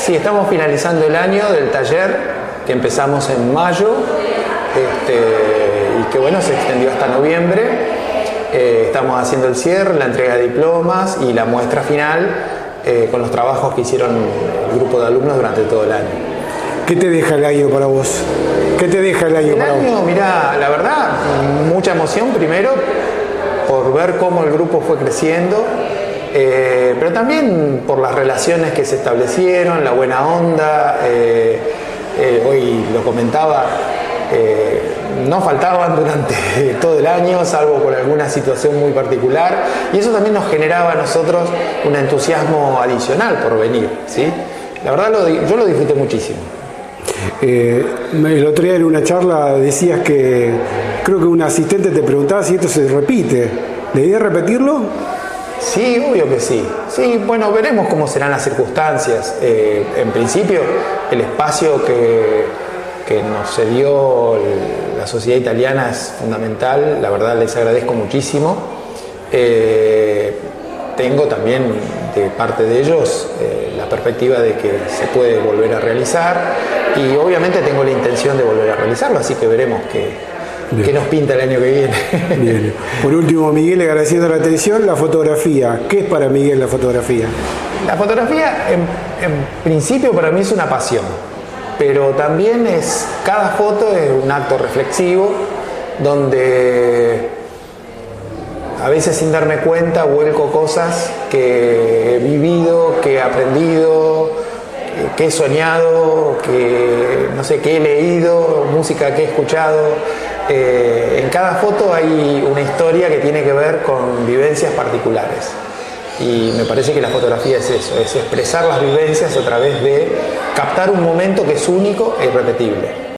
Sí, estamos finalizando el año del taller que empezamos en mayo este, y que bueno, se extendió hasta noviembre. Eh, estamos haciendo el cierre, la entrega de diplomas y la muestra final eh, con los trabajos que hicieron el grupo de alumnos durante todo el año. ¿Qué te deja el año para vos? ¿Qué te deja el año El para año, vos? mira, la verdad, mucha emoción primero por ver cómo el grupo fue creciendo, eh, pero también por las relaciones que se establecieron, la buena onda. eh, eh, hoy lo comentaba, no faltaban durante todo el año, salvo por alguna situación muy particular, y eso también nos generaba a nosotros un entusiasmo adicional por venir. ¿sí? La verdad, yo lo disfruté muchísimo. El otro día en una charla decías que creo que un asistente te preguntaba si esto se repite. ¿Le idea repetirlo? Sí, obvio que sí. Sí, bueno, veremos cómo serán las circunstancias. Eh, en principio, el espacio que, que nos cedió la sociedad italiana es fundamental. La verdad, les agradezco muchísimo. Eh, tengo también de parte de ellos eh, la perspectiva de que se puede volver a realizar y obviamente tengo la intención de volver a realizarlo, así que veremos qué, qué nos pinta el año que viene. Bien. Por último, Miguel, agradeciendo la atención, la fotografía. ¿Qué es para Miguel la fotografía? La fotografía en, en principio para mí es una pasión, pero también es, cada foto es un acto reflexivo donde a veces sin darme cuenta vuelco cosas que he vivido, que he aprendido, que- que he soñado, que no sé, que he leído, música que he escuchado. Eh, en cada foto hay una historia que tiene que ver con vivencias particulares. Y me parece que la fotografía es eso, es expresar las vivencias a través de captar un momento que es único e irrepetible.